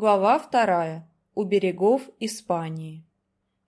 Глава вторая. У берегов Испании.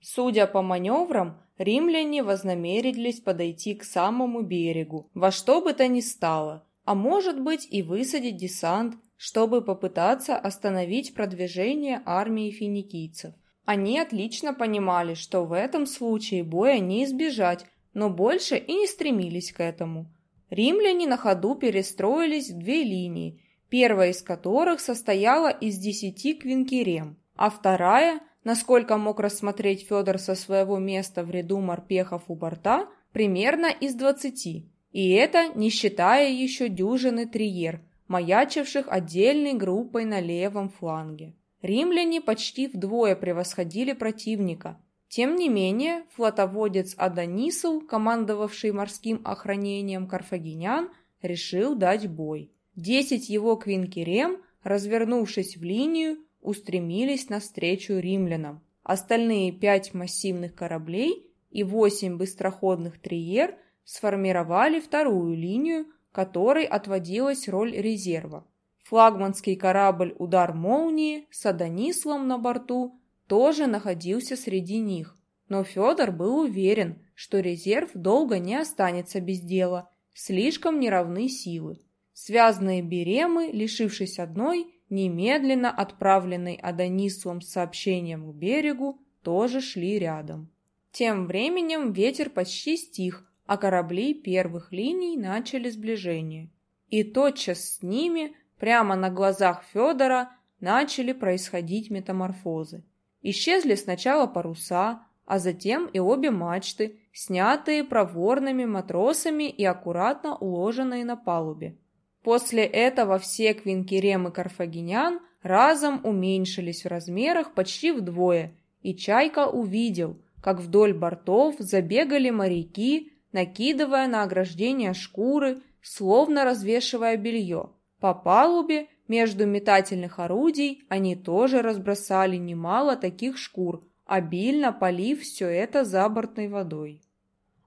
Судя по маневрам, римляне вознамерились подойти к самому берегу, во что бы то ни стало, а может быть и высадить десант, чтобы попытаться остановить продвижение армии финикийцев. Они отлично понимали, что в этом случае боя не избежать, но больше и не стремились к этому. Римляне на ходу перестроились в две линии, первая из которых состояла из десяти квинкерем, а вторая, насколько мог рассмотреть Федор со своего места в ряду морпехов у борта, примерно из двадцати. И это не считая еще дюжины триер, маячивших отдельной группой на левом фланге. Римляне почти вдвое превосходили противника. Тем не менее, флотоводец Адонисул, командовавший морским охранением карфагенян, решил дать бой. Десять его квинкерем, развернувшись в линию, устремились навстречу римлянам. Остальные пять массивных кораблей и восемь быстроходных триер сформировали вторую линию, которой отводилась роль резерва. Флагманский корабль «Удар молнии» с Адонислом на борту тоже находился среди них, но Федор был уверен, что резерв долго не останется без дела, слишком неравны силы. Связанные беремы, лишившись одной, немедленно отправленной Адонислом с сообщением к берегу, тоже шли рядом. Тем временем ветер почти стих, а корабли первых линий начали сближение. И тотчас с ними, прямо на глазах Федора, начали происходить метаморфозы. Исчезли сначала паруса, а затем и обе мачты, снятые проворными матросами и аккуратно уложенные на палубе. После этого все квинкеремы карфагенян разом уменьшились в размерах почти вдвое, и Чайка увидел, как вдоль бортов забегали моряки, накидывая на ограждение шкуры, словно развешивая белье. По палубе между метательных орудий они тоже разбросали немало таких шкур, обильно полив все это забортной водой.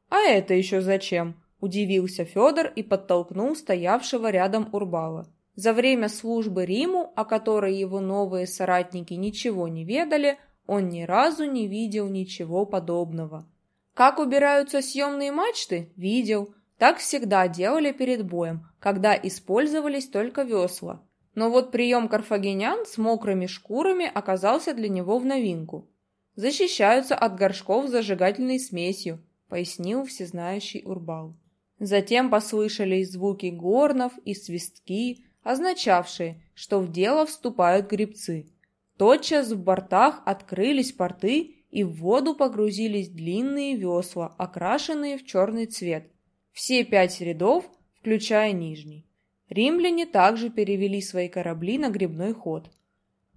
«А это еще зачем?» Удивился Федор и подтолкнул стоявшего рядом Урбала. За время службы Риму, о которой его новые соратники ничего не ведали, он ни разу не видел ничего подобного. Как убираются съемные мачты? Видел. Так всегда делали перед боем, когда использовались только весла. Но вот прием карфагенян с мокрыми шкурами оказался для него в новинку. «Защищаются от горшков зажигательной смесью», — пояснил всезнающий Урбал. Затем послышались звуки горнов и свистки, означавшие, что в дело вступают грибцы. Тотчас в бортах открылись порты, и в воду погрузились длинные весла, окрашенные в черный цвет. Все пять рядов, включая нижний. Римляне также перевели свои корабли на грибной ход.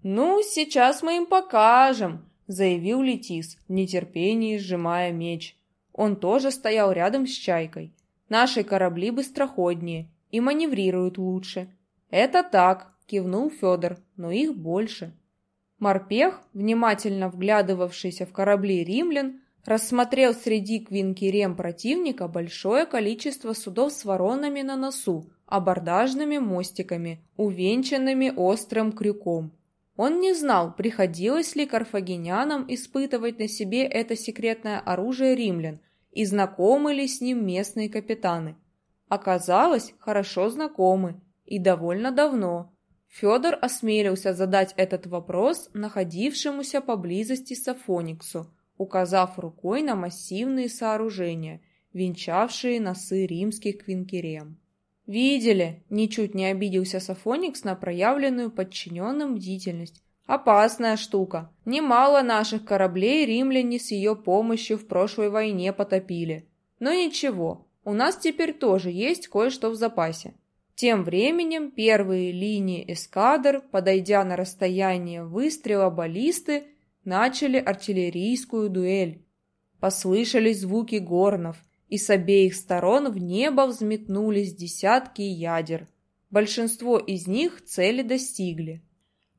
«Ну, сейчас мы им покажем», — заявил Летис, в нетерпении сжимая меч. Он тоже стоял рядом с Чайкой. Наши корабли быстроходнее и маневрируют лучше. Это так, кивнул Федор, но их больше. Морпех, внимательно вглядывавшийся в корабли римлян, рассмотрел среди квинкерем противника большое количество судов с воронами на носу, абордажными мостиками, увенчанными острым крюком. Он не знал, приходилось ли карфагенянам испытывать на себе это секретное оружие римлян, и знакомы ли с ним местные капитаны. Оказалось, хорошо знакомы и довольно давно. Федор осмелился задать этот вопрос находившемуся поблизости Сафониксу, указав рукой на массивные сооружения, венчавшие носы римских квинкерем. «Видели?» – ничуть не обиделся Сафоникс на проявленную подчиненным бдительность. Опасная штука. Немало наших кораблей римляне с ее помощью в прошлой войне потопили. Но ничего, у нас теперь тоже есть кое-что в запасе. Тем временем первые линии эскадр, подойдя на расстояние выстрела баллисты, начали артиллерийскую дуэль. Послышались звуки горнов, и с обеих сторон в небо взметнулись десятки ядер. Большинство из них цели достигли.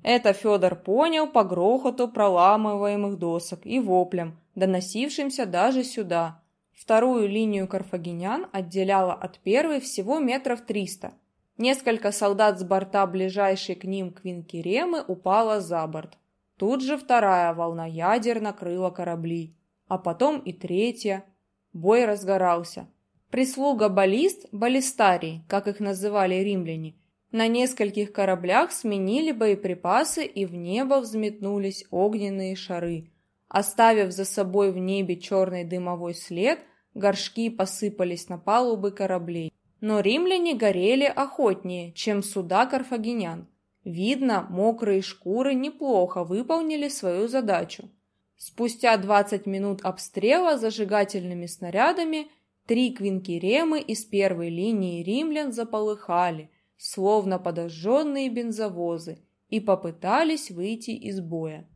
Это Федор понял по грохоту проламываемых досок и воплям, доносившимся даже сюда. Вторую линию карфагенян отделяла от первой всего метров триста. Несколько солдат с борта, ближайшей к ним Квинкеремы, упало за борт. Тут же вторая волна ядер накрыла корабли, а потом и третья. Бой разгорался. Прислуга баллист, баллистарий, как их называли римляне, на нескольких кораблях сменили боеприпасы и в небо взметнулись огненные шары. Оставив за собой в небе черный дымовой след, горшки посыпались на палубы кораблей. Но римляне горели охотнее, чем суда карфагенян. Видно, мокрые шкуры неплохо выполнили свою задачу. Спустя 20 минут обстрела зажигательными снарядами три квинкеремы из первой линии римлян заполыхали, словно подожженные бензовозы, и попытались выйти из боя.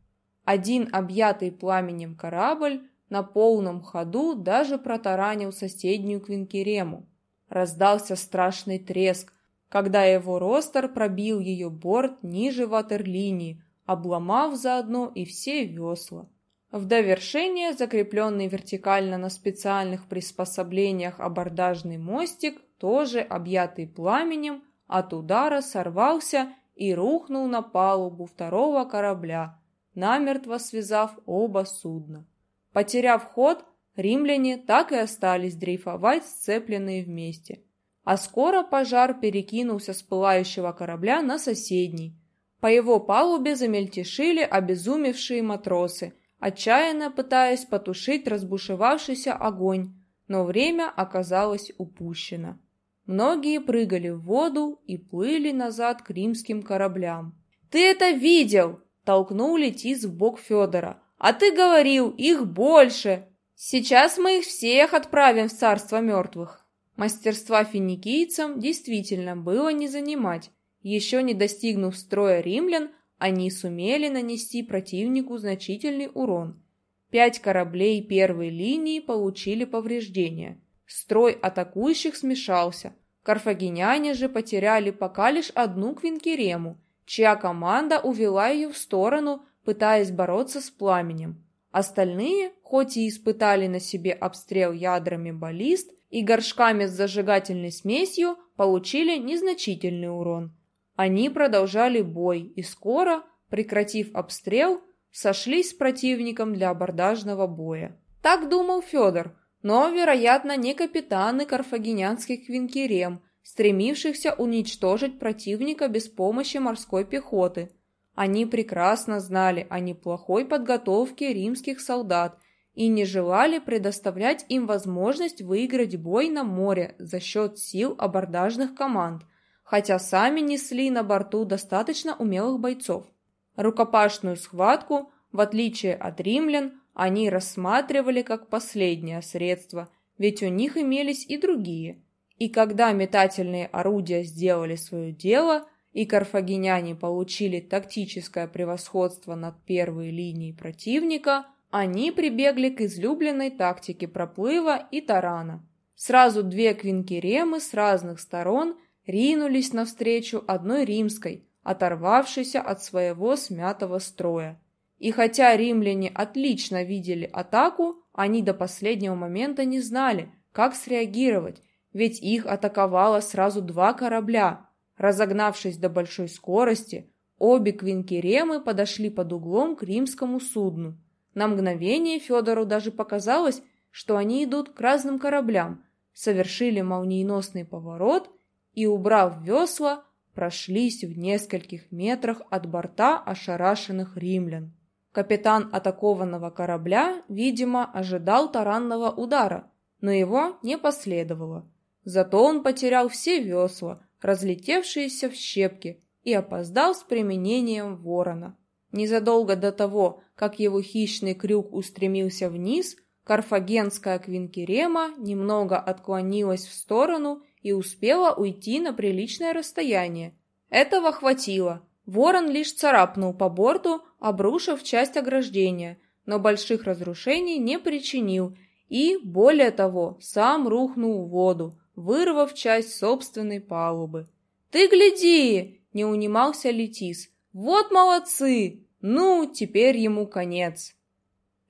Один объятый пламенем корабль на полном ходу даже протаранил соседнюю квинкерему. Раздался страшный треск, когда его ростер пробил ее борт ниже ватерлинии, обломав заодно и все весла. В довершение закрепленный вертикально на специальных приспособлениях абордажный мостик, тоже объятый пламенем, от удара сорвался и рухнул на палубу второго корабля, намертво связав оба судна. Потеряв ход, римляне так и остались дрейфовать, сцепленные вместе. А скоро пожар перекинулся с пылающего корабля на соседний. По его палубе замельтешили обезумевшие матросы, отчаянно пытаясь потушить разбушевавшийся огонь, но время оказалось упущено. Многие прыгали в воду и плыли назад к римским кораблям. «Ты это видел!» – толкнул Летис в бок Федора. «А ты говорил, их больше!» «Сейчас мы их всех отправим в царство мертвых!» Мастерства финикийцам действительно было не занимать. Еще не достигнув строя римлян, они сумели нанести противнику значительный урон. Пять кораблей первой линии получили повреждения. Строй атакующих смешался. Карфагеняне же потеряли пока лишь одну квинкерему, чья команда увела ее в сторону, пытаясь бороться с пламенем. Остальные, хоть и испытали на себе обстрел ядрами баллист, и горшками с зажигательной смесью получили незначительный урон. Они продолжали бой и скоро, прекратив обстрел, сошлись с противником для абордажного боя. Так думал Федор, но, вероятно, не капитаны карфагенянских квинкерем, стремившихся уничтожить противника без помощи морской пехоты. Они прекрасно знали о неплохой подготовке римских солдат и не желали предоставлять им возможность выиграть бой на море за счет сил абордажных команд, хотя сами несли на борту достаточно умелых бойцов. Рукопашную схватку, в отличие от римлян, они рассматривали как последнее средство, ведь у них имелись и другие. И когда метательные орудия сделали свое дело, и карфагеняне получили тактическое превосходство над первой линией противника – они прибегли к излюбленной тактике проплыва и тарана. Сразу две квинкеремы с разных сторон ринулись навстречу одной римской, оторвавшейся от своего смятого строя. И хотя римляне отлично видели атаку, они до последнего момента не знали, как среагировать, ведь их атаковало сразу два корабля. Разогнавшись до большой скорости, обе квинкеремы подошли под углом к римскому судну. На мгновение Федору даже показалось, что они идут к разным кораблям, совершили молниеносный поворот и, убрав весла, прошлись в нескольких метрах от борта ошарашенных римлян. Капитан атакованного корабля, видимо, ожидал таранного удара, но его не последовало. Зато он потерял все весла, разлетевшиеся в щепки, и опоздал с применением ворона. Незадолго до того, как его хищный крюк устремился вниз, карфагенская квинкерема немного отклонилась в сторону и успела уйти на приличное расстояние. Этого хватило. Ворон лишь царапнул по борту, обрушив часть ограждения, но больших разрушений не причинил и, более того, сам рухнул в воду, вырвав часть собственной палубы. «Ты гляди!» — не унимался Летис. «Вот молодцы! Ну, теперь ему конец!»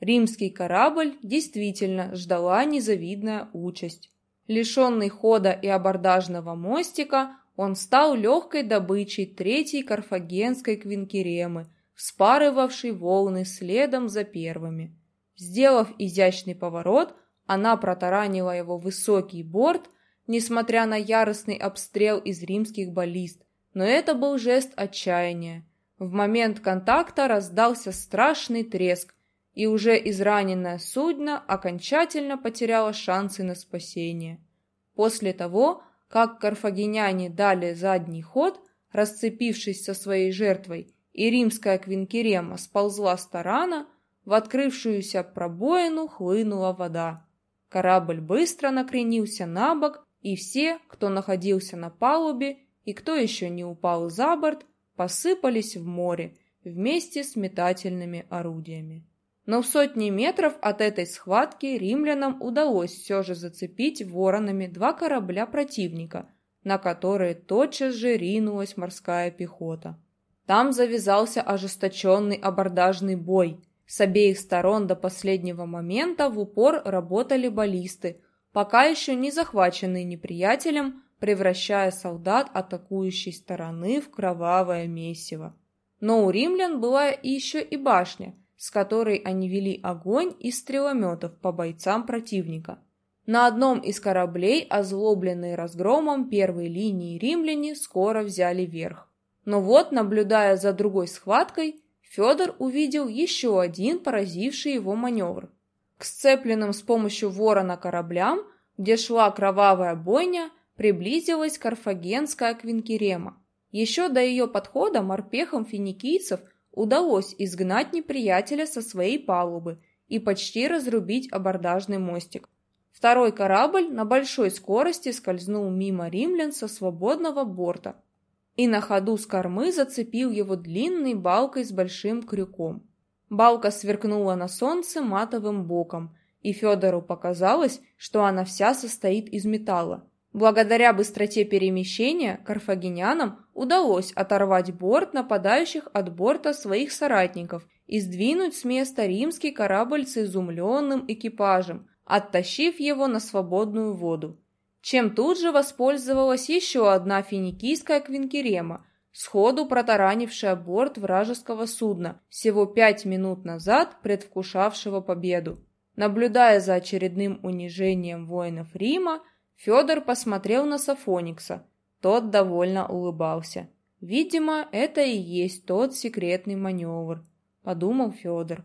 Римский корабль действительно ждала незавидная участь. Лишенный хода и абордажного мостика, он стал легкой добычей третьей карфагенской квинкеремы, вспарывавшей волны следом за первыми. Сделав изящный поворот, она протаранила его высокий борт, несмотря на яростный обстрел из римских баллист, но это был жест отчаяния. В момент контакта раздался страшный треск, и уже израненное судно окончательно потеряло шансы на спасение. После того, как карфагеняне дали задний ход, расцепившись со своей жертвой, и римская квинкерема сползла с тарана, в открывшуюся пробоину хлынула вода. Корабль быстро накренился на бок, и все, кто находился на палубе и кто еще не упал за борт, посыпались в море вместе с метательными орудиями. Но в сотни метров от этой схватки римлянам удалось все же зацепить воронами два корабля противника, на которые тотчас же ринулась морская пехота. Там завязался ожесточенный абордажный бой. С обеих сторон до последнего момента в упор работали баллисты, пока еще не захваченные неприятелем, превращая солдат атакующей стороны в кровавое месиво. Но у римлян была еще и башня – с которой они вели огонь из стрелометов по бойцам противника. На одном из кораблей, озлобленные разгромом первой линии римляне, скоро взяли верх. Но вот, наблюдая за другой схваткой, Федор увидел еще один поразивший его маневр. К сцепленным с помощью ворона кораблям, где шла кровавая бойня, приблизилась карфагенская квинкерема. Еще до ее подхода морпехам финикийцев удалось изгнать неприятеля со своей палубы и почти разрубить абордажный мостик. Второй корабль на большой скорости скользнул мимо римлян со свободного борта и на ходу с кормы зацепил его длинной балкой с большим крюком. Балка сверкнула на солнце матовым боком, и Федору показалось, что она вся состоит из металла. Благодаря быстроте перемещения карфагенянам удалось оторвать борт нападающих от борта своих соратников и сдвинуть с места римский корабль с изумленным экипажем, оттащив его на свободную воду. Чем тут же воспользовалась еще одна финикийская квинкерема, сходу протаранившая борт вражеского судна, всего пять минут назад предвкушавшего победу. Наблюдая за очередным унижением воинов Рима, Федор посмотрел на Сафоникса. Тот довольно улыбался. Видимо, это и есть тот секретный маневр, подумал Федор.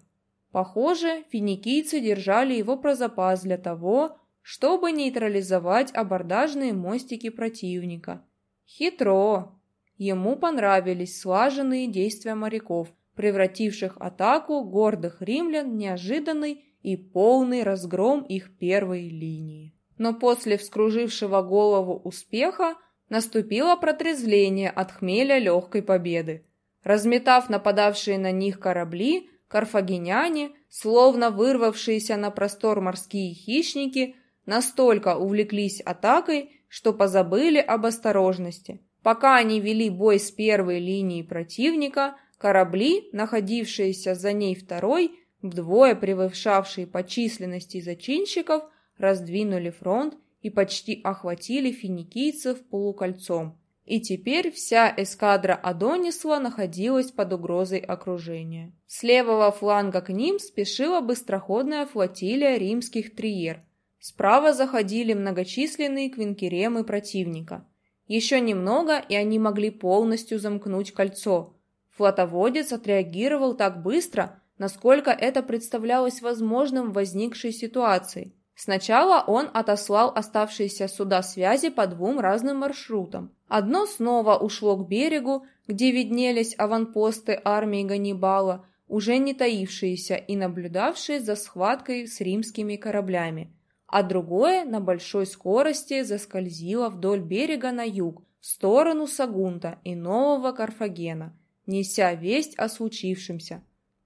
Похоже, финикийцы держали его про запас для того, чтобы нейтрализовать абордажные мостики противника. Хитро. Ему понравились слаженные действия моряков, превративших атаку гордых римлян в неожиданный и полный разгром их первой линии но после вскружившего голову успеха наступило протрезвление от хмеля легкой победы. Разметав нападавшие на них корабли, карфагеняне, словно вырвавшиеся на простор морские хищники, настолько увлеклись атакой, что позабыли об осторожности. Пока они вели бой с первой линией противника, корабли, находившиеся за ней второй, вдвое превышавшие по численности зачинщиков, раздвинули фронт и почти охватили финикийцев полукольцом. И теперь вся эскадра Адонисла находилась под угрозой окружения. С левого фланга к ним спешила быстроходная флотилия римских триер. Справа заходили многочисленные квинкеремы противника. Еще немного, и они могли полностью замкнуть кольцо. Флотоводец отреагировал так быстро, насколько это представлялось возможным в возникшей ситуации. Сначала он отослал оставшиеся суда связи по двум разным маршрутам. Одно снова ушло к берегу, где виднелись аванпосты армии Ганнибала, уже не таившиеся и наблюдавшие за схваткой с римскими кораблями, а другое на большой скорости заскользило вдоль берега на юг, в сторону Сагунта и Нового Карфагена, неся весть о случившемся.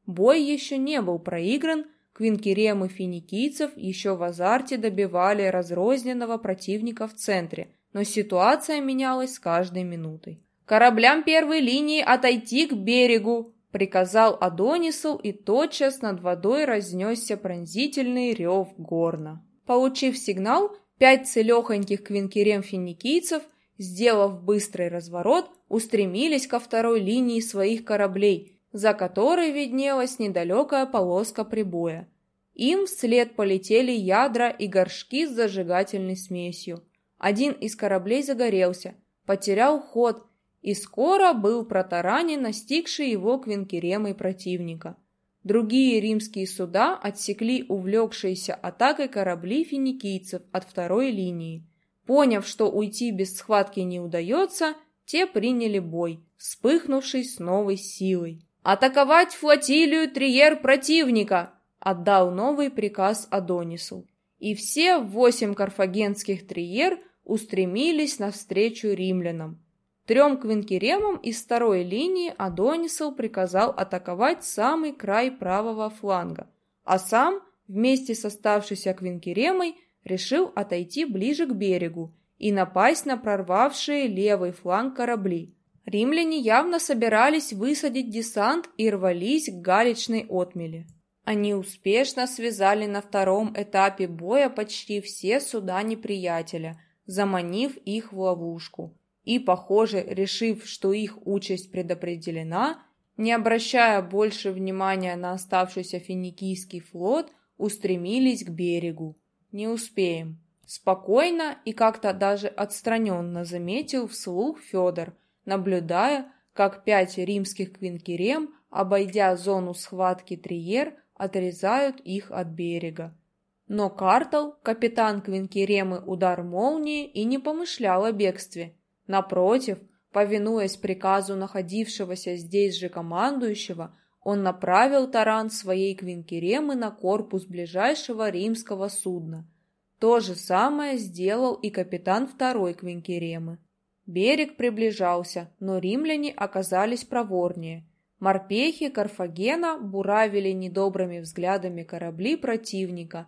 Бой еще не был проигран, Квинкеремы финикийцев еще в азарте добивали разрозненного противника в центре, но ситуация менялась с каждой минутой. «Кораблям первой линии отойти к берегу!» — приказал Адонису, и тотчас над водой разнесся пронзительный рев горна. Получив сигнал, пять целехоньких квинкерем финикийцев сделав быстрый разворот, устремились ко второй линии своих кораблей, за которой виднелась недалекая полоска прибоя. Им вслед полетели ядра и горшки с зажигательной смесью. Один из кораблей загорелся, потерял ход и скоро был протаранен настигший его квинкеремой противника. Другие римские суда отсекли увлекшиеся атакой корабли финикийцев от второй линии. Поняв, что уйти без схватки не удается, те приняли бой, вспыхнувший с новой силой. «Атаковать флотилию триер противника!» отдал новый приказ Адонису. И все восемь карфагенских триер устремились навстречу римлянам. Трем квинкеремам из второй линии Адонисел приказал атаковать самый край правого фланга, а сам вместе с оставшейся квинкеремой решил отойти ближе к берегу и напасть на прорвавшие левый фланг корабли. Римляне явно собирались высадить десант и рвались к галечной отмели. Они успешно связали на втором этапе боя почти все суда неприятеля, заманив их в ловушку. И, похоже, решив, что их участь предопределена, не обращая больше внимания на оставшийся финикийский флот, устремились к берегу. Не успеем. Спокойно и как-то даже отстраненно заметил вслух Федор, наблюдая, как пять римских квинкерем, обойдя зону схватки Триер, отрезают их от берега. Но Картл, капитан Квинкеремы удар молнии, и не помышлял о бегстве. Напротив, повинуясь приказу находившегося здесь же командующего, он направил таран своей Квинкеремы на корпус ближайшего римского судна. То же самое сделал и капитан второй Квинкеремы. Берег приближался, но римляне оказались проворнее – Морпехи Карфагена буравили недобрыми взглядами корабли противника,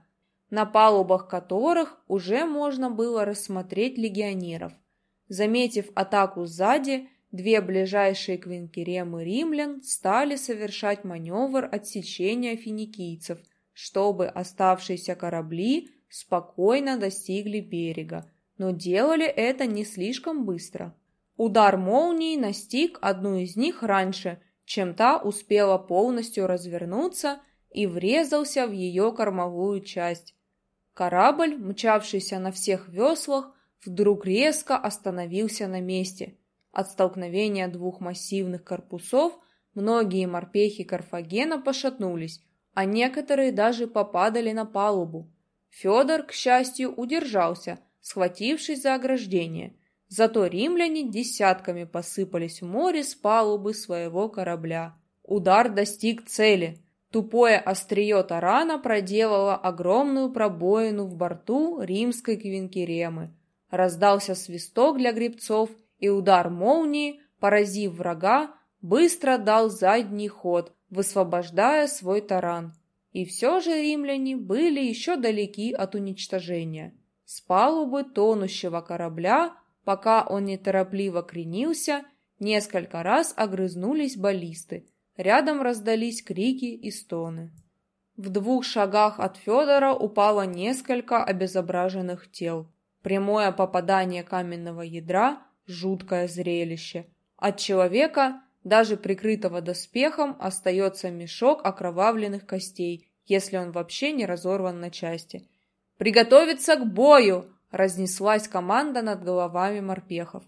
на палубах которых уже можно было рассмотреть легионеров. Заметив атаку сзади, две ближайшие квинкеремы римлян стали совершать маневр отсечения финикийцев, чтобы оставшиеся корабли спокойно достигли берега, но делали это не слишком быстро. Удар молнии настиг одну из них раньше – чем та успела полностью развернуться и врезался в ее кормовую часть. Корабль, мчавшийся на всех веслах, вдруг резко остановился на месте. От столкновения двух массивных корпусов многие морпехи Карфагена пошатнулись, а некоторые даже попадали на палубу. Федор, к счастью, удержался, схватившись за ограждение – Зато римляне десятками посыпались в море с палубы своего корабля. Удар достиг цели. Тупое острие тарана проделало огромную пробоину в борту римской квинкеремы. Раздался свисток для гребцов, и удар молнии, поразив врага, быстро дал задний ход, высвобождая свой таран. И все же римляне были еще далеки от уничтожения. С палубы тонущего корабля Пока он неторопливо кренился, несколько раз огрызнулись баллисты. Рядом раздались крики и стоны. В двух шагах от Федора упало несколько обезображенных тел. Прямое попадание каменного ядра – жуткое зрелище. От человека, даже прикрытого доспехом, остается мешок окровавленных костей, если он вообще не разорван на части. «Приготовиться к бою!» разнеслась команда над головами морпехов.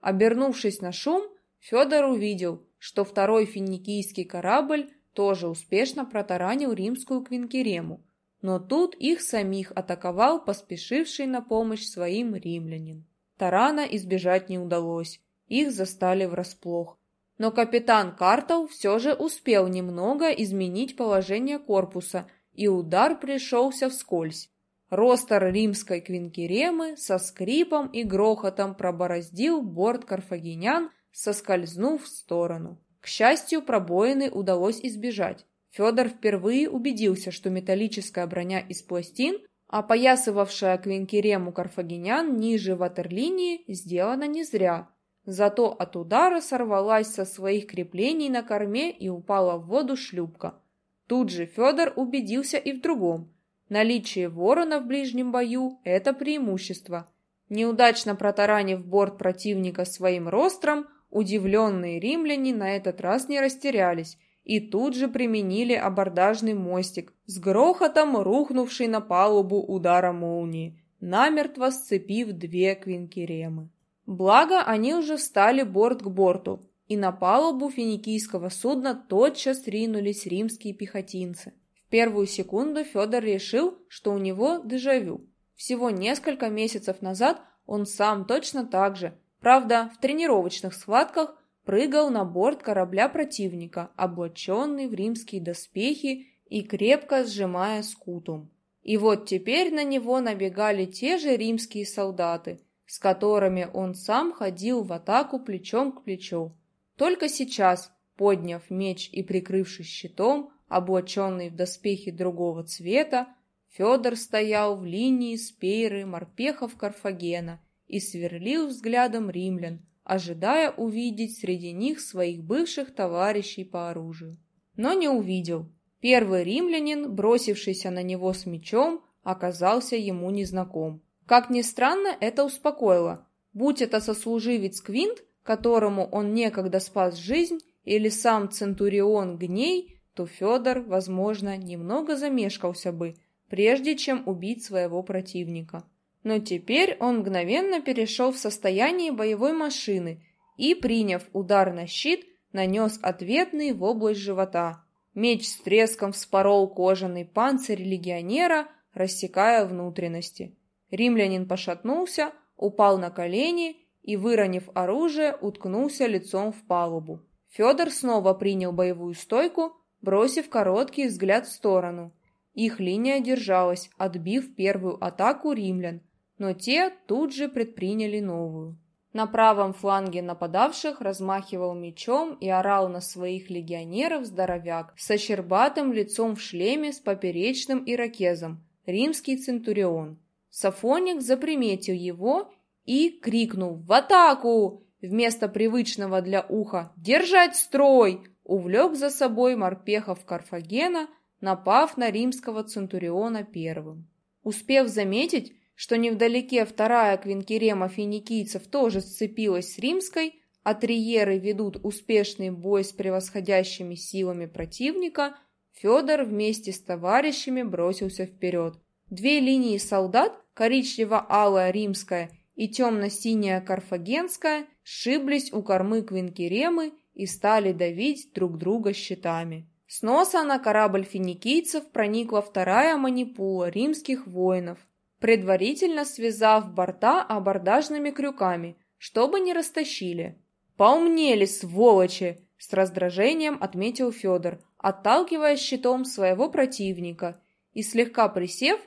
Обернувшись на шум, Федор увидел, что второй финикийский корабль тоже успешно протаранил римскую квинкерему, но тут их самих атаковал поспешивший на помощь своим римлянин. Тарана избежать не удалось, их застали врасплох. Но капитан Картл все же успел немного изменить положение корпуса, и удар пришелся вскользь. Ростер римской квинкеремы со скрипом и грохотом пробороздил борт карфагенян, соскользнув в сторону. К счастью, пробоины удалось избежать. Федор впервые убедился, что металлическая броня из пластин, опоясывавшая квинкерему карфагенян ниже ватерлинии, сделана не зря. Зато от удара сорвалась со своих креплений на корме и упала в воду шлюпка. Тут же Федор убедился и в другом – Наличие ворона в ближнем бою – это преимущество. Неудачно протаранив борт противника своим ростром, удивленные римляне на этот раз не растерялись и тут же применили абордажный мостик, с грохотом рухнувший на палубу удара молнии, намертво сцепив две квинкеремы. Благо, они уже встали борт к борту, и на палубу финикийского судна тотчас ринулись римские пехотинцы. Первую секунду Федор решил, что у него дежавю. Всего несколько месяцев назад он сам точно так же, правда, в тренировочных схватках, прыгал на борт корабля противника, облаченный в римские доспехи и крепко сжимая скутум. И вот теперь на него набегали те же римские солдаты, с которыми он сам ходил в атаку плечом к плечу. Только сейчас, подняв меч и прикрывшись щитом, облаченный в доспехи другого цвета, Федор стоял в линии спейры морпехов Карфагена и сверлил взглядом римлян, ожидая увидеть среди них своих бывших товарищей по оружию. Но не увидел. Первый римлянин, бросившийся на него с мечом, оказался ему незнаком. Как ни странно, это успокоило. Будь это сослуживец Квинт, которому он некогда спас жизнь, или сам Центурион Гней, то Федор, возможно, немного замешкался бы, прежде чем убить своего противника. Но теперь он мгновенно перешел в состояние боевой машины и, приняв удар на щит, нанес ответный в область живота. Меч с треском вспорол кожаный панцирь легионера, рассекая внутренности. Римлянин пошатнулся, упал на колени и, выронив оружие, уткнулся лицом в палубу. Федор снова принял боевую стойку, бросив короткий взгляд в сторону. Их линия держалась, отбив первую атаку римлян, но те тут же предприняли новую. На правом фланге нападавших размахивал мечом и орал на своих легионеров здоровяк со щербатым лицом в шлеме с поперечным ирокезом, римский центурион. Сафоник заприметил его и крикнул «В атаку!» вместо привычного для уха «Держать строй!» Увлек за собой морпехов Карфагена, напав на римского центуриона первым. Успев заметить, что невдалеке вторая квинкерема финикийцев тоже сцепилась с римской, а триеры ведут успешный бой с превосходящими силами противника, Федор вместе с товарищами бросился вперед. Две линии солдат, коричнево-алая римская и темно-синяя карфагенская, сшиблись у кормы квинкеремы и стали давить друг друга щитами. С носа на корабль финикийцев проникла вторая манипула римских воинов, предварительно связав борта абордажными крюками, чтобы не растащили. «Поумнели, сволочи!» – с раздражением отметил Федор, отталкивая щитом своего противника и, слегка присев,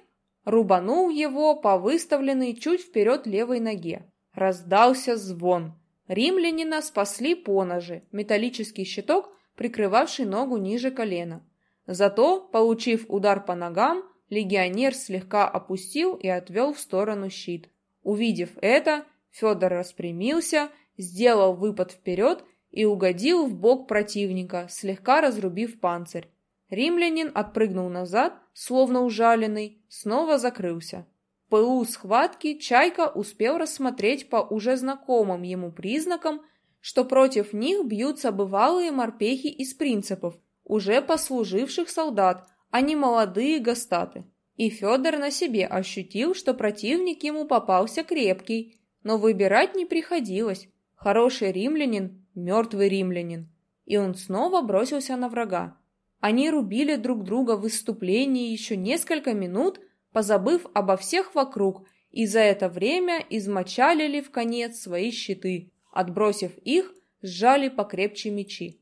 рубанул его по выставленной чуть вперед левой ноге. Раздался звон. Римлянина спасли поножи, металлический щиток, прикрывавший ногу ниже колена. Зато, получив удар по ногам, легионер слегка опустил и отвел в сторону щит. Увидев это, Федор распрямился, сделал выпад вперед и угодил в бок противника, слегка разрубив панцирь. Римлянин отпрыгнул назад, словно ужаленный, снова закрылся. Пылу схватки Чайка успел рассмотреть по уже знакомым ему признакам, что против них бьются бывалые морпехи из принципов, уже послуживших солдат, а не молодые гастаты. И Федор на себе ощутил, что противник ему попался крепкий, но выбирать не приходилось. Хороший римлянин, мертвый римлянин. И он снова бросился на врага. Они рубили друг друга в выступлении еще несколько минут, позабыв обо всех вокруг, и за это время измочалили в конец свои щиты, отбросив их, сжали покрепче мечи.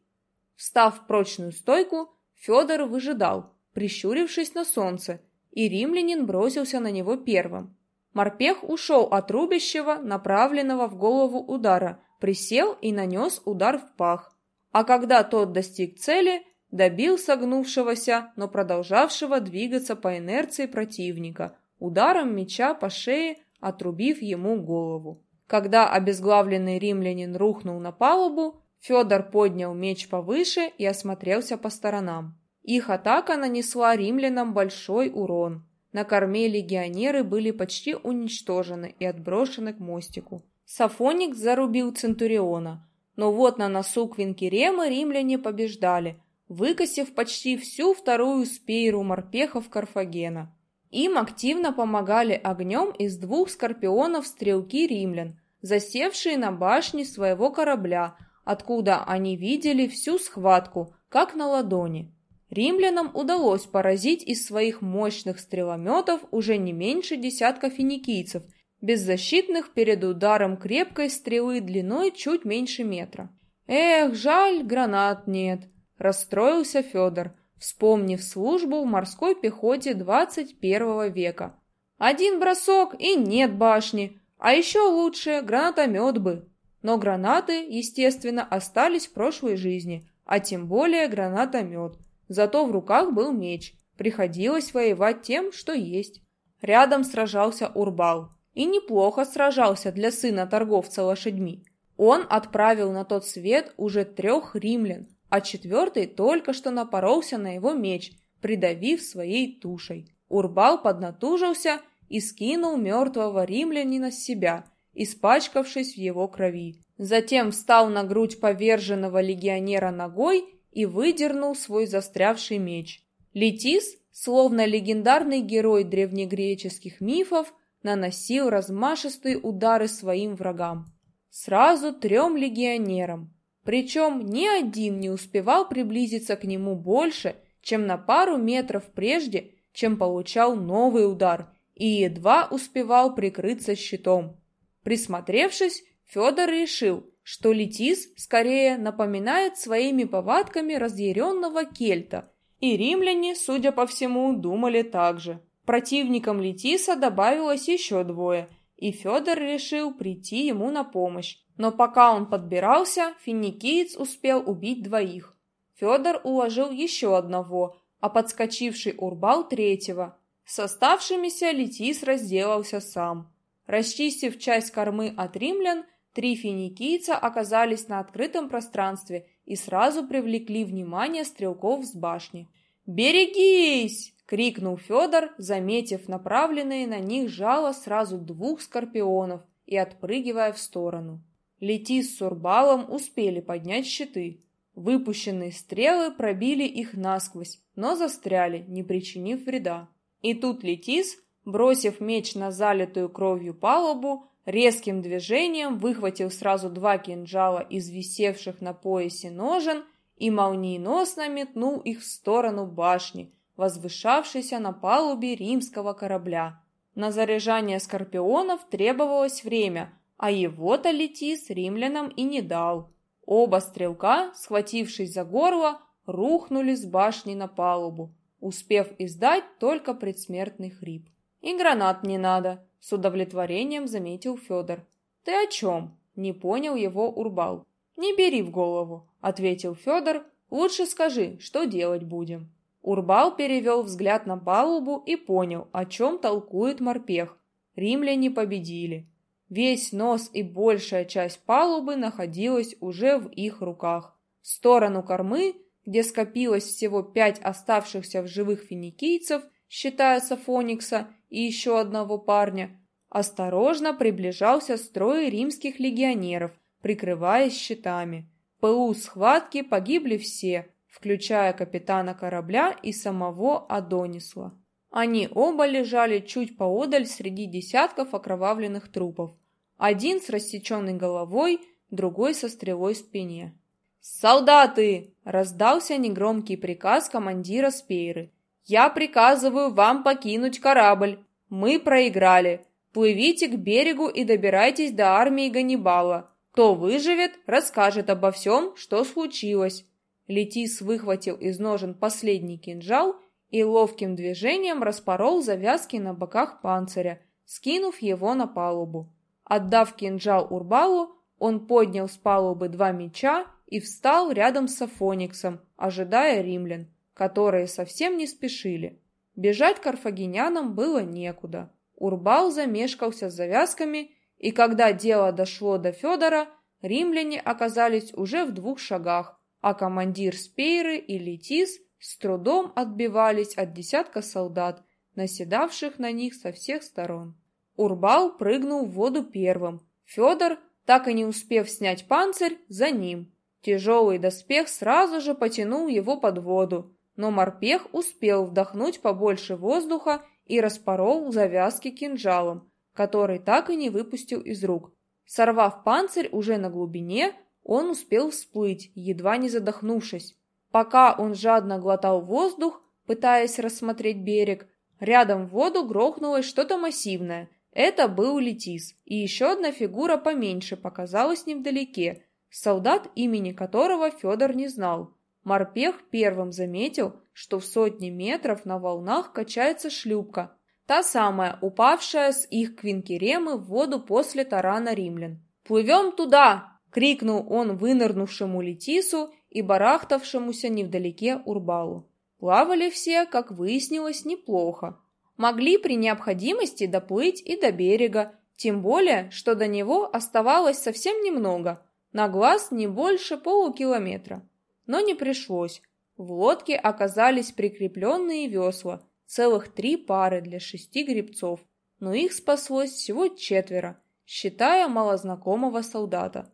Встав в прочную стойку, Федор выжидал, прищурившись на солнце, и римлянин бросился на него первым. Морпех ушел от рубящего, направленного в голову удара, присел и нанес удар в пах. А когда тот достиг цели, добил согнувшегося, но продолжавшего двигаться по инерции противника, ударом меча по шее, отрубив ему голову. Когда обезглавленный римлянин рухнул на палубу, Федор поднял меч повыше и осмотрелся по сторонам. Их атака нанесла римлянам большой урон. На корме легионеры были почти уничтожены и отброшены к мостику. Сафоник зарубил Центуриона, но вот на носу Квинкерема римляне побеждали, выкосив почти всю вторую спейру морпехов Карфагена. Им активно помогали огнем из двух скорпионов стрелки римлян, засевшие на башне своего корабля, откуда они видели всю схватку, как на ладони. Римлянам удалось поразить из своих мощных стрелометов уже не меньше десятка финикийцев, беззащитных перед ударом крепкой стрелы длиной чуть меньше метра. «Эх, жаль, гранат нет», – расстроился Федор, вспомнив службу в морской пехоте 21 века. «Один бросок и нет башни, а еще лучше гранатомет бы». Но гранаты, естественно, остались в прошлой жизни, а тем более гранатомет – Зато в руках был меч. Приходилось воевать тем, что есть. Рядом сражался Урбал. И неплохо сражался для сына торговца лошадьми. Он отправил на тот свет уже трех римлян, а четвертый только что напоролся на его меч, придавив своей тушей. Урбал поднатужился и скинул мертвого римлянина с себя, испачкавшись в его крови. Затем встал на грудь поверженного легионера ногой и выдернул свой застрявший меч. Летис, словно легендарный герой древнегреческих мифов, наносил размашистые удары своим врагам. Сразу трем легионерам. Причем ни один не успевал приблизиться к нему больше, чем на пару метров прежде, чем получал новый удар, и едва успевал прикрыться щитом. Присмотревшись, Федор решил, что Летис скорее напоминает своими повадками разъяренного кельта, и римляне, судя по всему, думали так же. Противникам Летиса добавилось еще двое, и Федор решил прийти ему на помощь. Но пока он подбирался, финикиец успел убить двоих. Федор уложил еще одного, а подскочивший Урбал третьего. С оставшимися Летис разделался сам. Расчистив часть кормы от римлян, Три финикийца оказались на открытом пространстве и сразу привлекли внимание стрелков с башни. «Берегись!» — крикнул Федор, заметив направленные на них жало сразу двух скорпионов и отпрыгивая в сторону. Лети с Сурбалом успели поднять щиты. Выпущенные стрелы пробили их насквозь, но застряли, не причинив вреда. И тут Летис, бросив меч на залитую кровью палубу, резким движением выхватил сразу два кинжала из висевших на поясе ножен и молниеносно метнул их в сторону башни, возвышавшейся на палубе римского корабля. На заряжание скорпионов требовалось время, а его-то Летис римлянам и не дал. Оба стрелка, схватившись за горло, рухнули с башни на палубу, успев издать только предсмертный хрип. «И гранат не надо», — с удовлетворением заметил Федор. «Ты о чем?» — не понял его Урбал. «Не бери в голову», — ответил Федор. «Лучше скажи, что делать будем». Урбал перевел взгляд на палубу и понял, о чем толкует морпех. Римляне победили. Весь нос и большая часть палубы находилась уже в их руках. В сторону кормы, где скопилось всего пять оставшихся в живых финикийцев, считая Сафоникса, и еще одного парня, осторожно приближался строй римских легионеров, прикрываясь щитами. В пылу схватки погибли все, включая капитана корабля и самого Адонисла. Они оба лежали чуть поодаль среди десятков окровавленных трупов. Один с рассеченной головой, другой со стрелой в спине. «Солдаты!» – раздался негромкий приказ командира Спейры. Я приказываю вам покинуть корабль. Мы проиграли. Плывите к берегу и добирайтесь до армии Ганнибала. Кто выживет, расскажет обо всем, что случилось. Летис выхватил из ножен последний кинжал и ловким движением распорол завязки на боках панциря, скинув его на палубу. Отдав кинжал Урбалу, он поднял с палубы два меча и встал рядом с Афониксом, ожидая римлян которые совсем не спешили. Бежать карфагенянам было некуда. Урбал замешкался с завязками, и когда дело дошло до Федора, римляне оказались уже в двух шагах, а командир Спейры и Летис с трудом отбивались от десятка солдат, наседавших на них со всех сторон. Урбал прыгнул в воду первым. Федор, так и не успев снять панцирь, за ним. Тяжелый доспех сразу же потянул его под воду, но морпех успел вдохнуть побольше воздуха и распорол завязки кинжалом, который так и не выпустил из рук. Сорвав панцирь уже на глубине, он успел всплыть, едва не задохнувшись. Пока он жадно глотал воздух, пытаясь рассмотреть берег, рядом в воду грохнулось что-то массивное. Это был Летис, и еще одна фигура поменьше показалась невдалеке, солдат, имени которого Федор не знал. Морпех первым заметил, что в сотне метров на волнах качается шлюпка, Та самая, упавшая с их квинкеремы в воду после тарана римлян. «Плывем туда!» — крикнул он вынырнувшему Летису и барахтавшемуся невдалеке Урбалу. Плавали все, как выяснилось, неплохо. Могли при необходимости доплыть и до берега, тем более, что до него оставалось совсем немного, на глаз не больше полукилометра. Но не пришлось. В лодке оказались прикрепленные весла, целых три пары для шести гребцов, но их спаслось всего четверо, считая малознакомого солдата.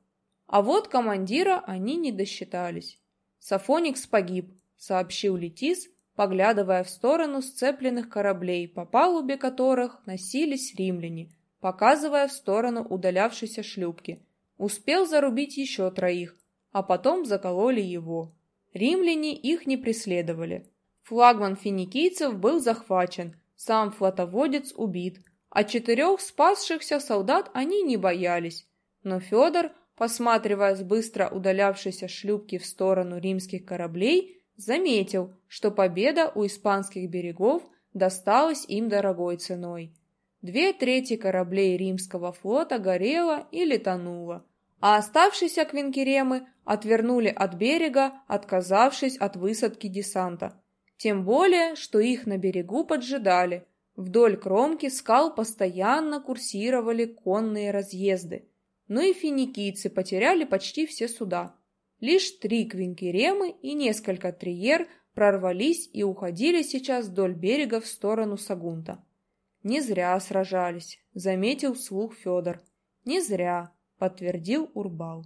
А вот командира они не досчитались. Сафоникс погиб, сообщил Летис, поглядывая в сторону сцепленных кораблей, по палубе которых носились римляне, показывая в сторону удалявшейся шлюпки. Успел зарубить еще троих, а потом закололи его. Римляне их не преследовали. Флагман финикийцев был захвачен, сам флотоводец убит, а четырех спасшихся солдат они не боялись. Но Федор, посматривая с быстро удалявшейся шлюпки в сторону римских кораблей, заметил, что победа у испанских берегов досталась им дорогой ценой. Две трети кораблей римского флота горело или тонуло, а оставшиеся квинкеремы отвернули от берега, отказавшись от высадки десанта. Тем более, что их на берегу поджидали. Вдоль кромки скал постоянно курсировали конные разъезды. Ну и финикийцы потеряли почти все суда. Лишь три квинкеремы и несколько триер прорвались и уходили сейчас вдоль берега в сторону Сагунта. «Не зря сражались», — заметил вслух Федор. «Не зря», — подтвердил Урбал.